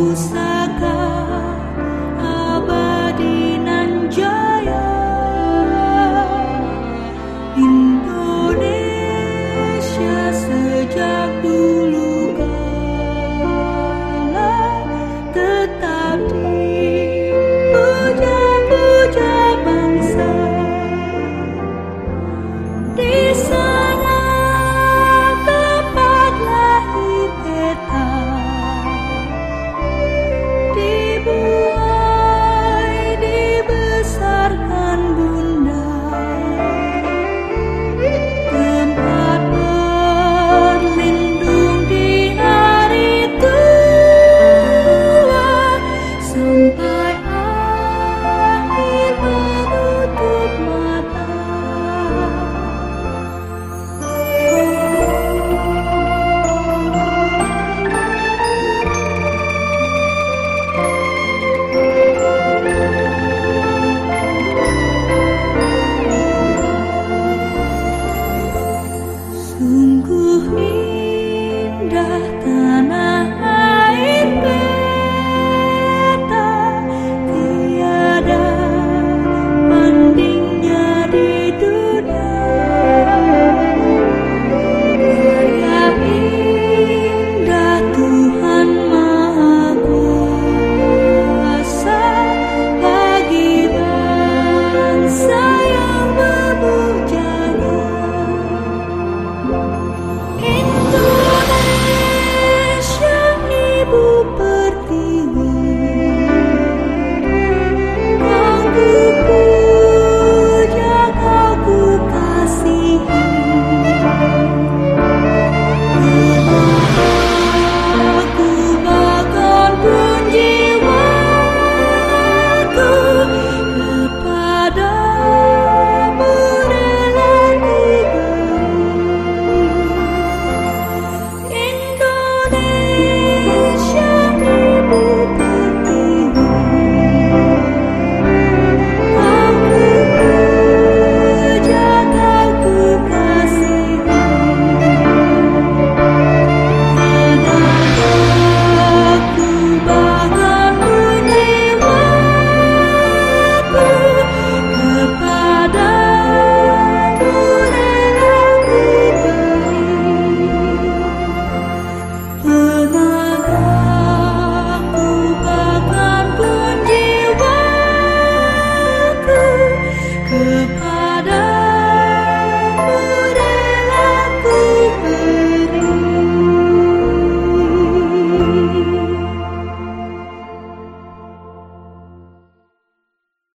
不散